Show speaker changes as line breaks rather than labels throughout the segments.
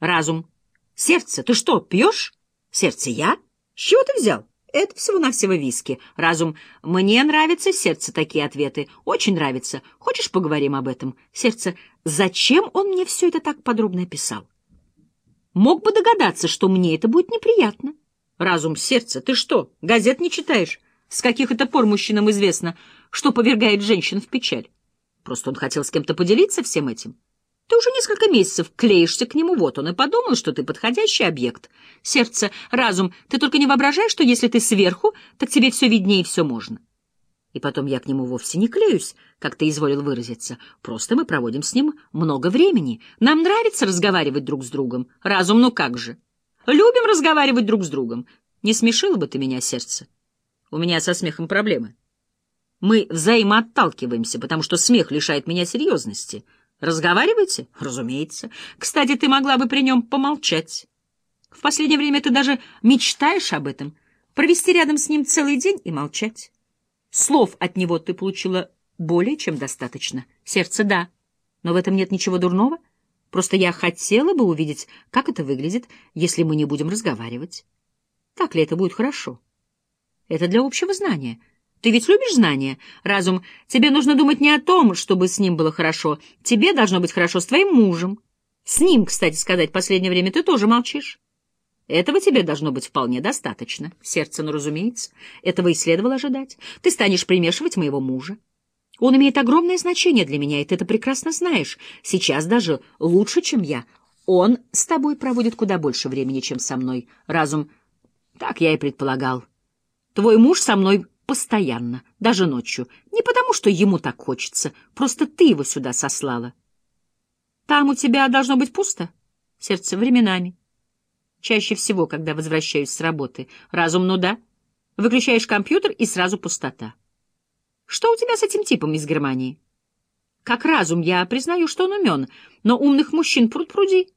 Разум. Сердце. Ты что, пьешь? Сердце я? С чего ты взял? Это всего-навсего виски. Разум. Мне нравится сердце такие ответы. Очень нравится. Хочешь, поговорим об этом? Сердце. Зачем он мне все это так подробно описал? Мог бы догадаться, что мне это будет неприятно. Разум. Сердце. Ты что, газет не читаешь? С каких это пор мужчинам известно, что повергает женщин в печаль? Просто он хотел с кем-то поделиться всем этим. Ты уже несколько месяцев клеишься к нему, вот он и подумал, что ты подходящий объект. Сердце, разум, ты только не воображаешь, что если ты сверху, так тебе все виднее и все можно. И потом я к нему вовсе не клеюсь, как ты изволил выразиться. Просто мы проводим с ним много времени. Нам нравится разговаривать друг с другом. Разум, ну как же? Любим разговаривать друг с другом. Не смешило бы ты меня, сердце? У меня со смехом проблемы. Мы взаимоотталкиваемся, потому что смех лишает меня серьезности. Разговариваете? Разумеется. Кстати, ты могла бы при нем помолчать. В последнее время ты даже мечтаешь об этом. Провести рядом с ним целый день и молчать. Слов от него ты получила более чем достаточно. Сердце — да. Но в этом нет ничего дурного. Просто я хотела бы увидеть, как это выглядит, если мы не будем разговаривать. Так ли это будет хорошо? Это для общего знания — ты ведь любишь знания? Разум, тебе нужно думать не о том, чтобы с ним было хорошо. Тебе должно быть хорошо с твоим мужем. С ним, кстати сказать, последнее время ты тоже молчишь. Этого тебе должно быть вполне достаточно. Сердце, ну, разумеется. Этого и следовало ожидать. Ты станешь примешивать моего мужа. Он имеет огромное значение для меня, и ты это прекрасно знаешь. Сейчас даже лучше, чем я. Он с тобой проводит куда больше времени, чем со мной. Разум, так я и предполагал. Твой муж со мной Постоянно, даже ночью. Не потому, что ему так хочется, просто ты его сюда сослала. Там у тебя должно быть пусто? Сердце временами. Чаще всего, когда возвращаюсь с работы. Разум, ну да. Выключаешь компьютер, и сразу пустота. Что у тебя с этим типом из Германии? Как разум, я признаю, что он умен, но умных мужчин пруд-пруди.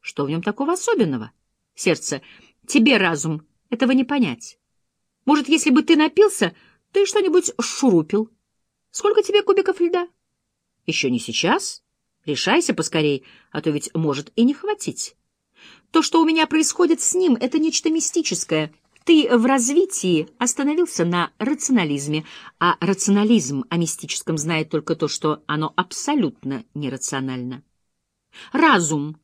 Что в нем такого особенного? Сердце, тебе, разум, этого не понять. Может, если бы ты напился, ты что-нибудь шурупил. Сколько тебе кубиков льда? Еще не сейчас. Решайся поскорей, а то ведь может и не хватить. То, что у меня происходит с ним, это нечто мистическое. Ты в развитии остановился на рационализме, а рационализм о мистическом знает только то, что оно абсолютно нерационально. Разум.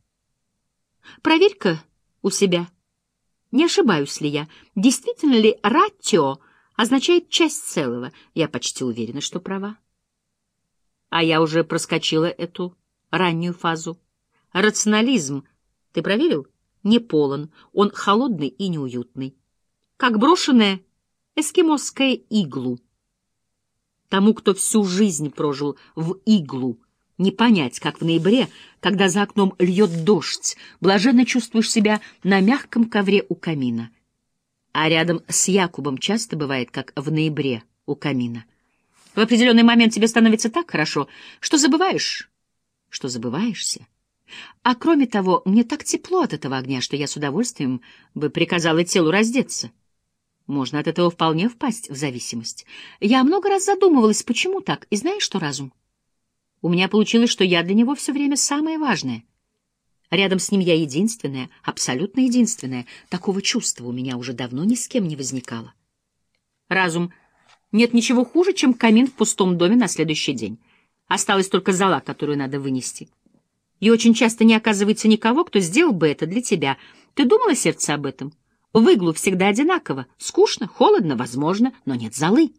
Проверь-ка у себя. Не ошибаюсь ли я? Действительно ли «ратио» означает «часть целого»? Я почти уверена, что права. А я уже проскочила эту раннюю фазу. Рационализм, ты проверил? Не полон, он холодный и неуютный. Как брошенная эскимосская иглу. Тому, кто всю жизнь прожил в иглу, не понять, как в ноябре, когда за окном льет дождь, блаженно чувствуешь себя на мягком ковре у камина. А рядом с Якубом часто бывает, как в ноябре у камина. В определенный момент тебе становится так хорошо, что забываешь, что забываешься. А кроме того, мне так тепло от этого огня, что я с удовольствием бы приказала телу раздеться. Можно от этого вполне впасть в зависимость. Я много раз задумывалась, почему так, и знаешь что, разум? У меня получилось, что я для него все время самое важное. Рядом с ним я единственная, абсолютно единственная. Такого чувства у меня уже давно ни с кем не возникало. Разум. Нет ничего хуже, чем камин в пустом доме на следующий день. Осталась только зола, которую надо вынести. И очень часто не оказывается никого, кто сделал бы это для тебя. Ты думала, сердце, об этом? В иглу всегда одинаково. Скучно, холодно, возможно, но нет золы.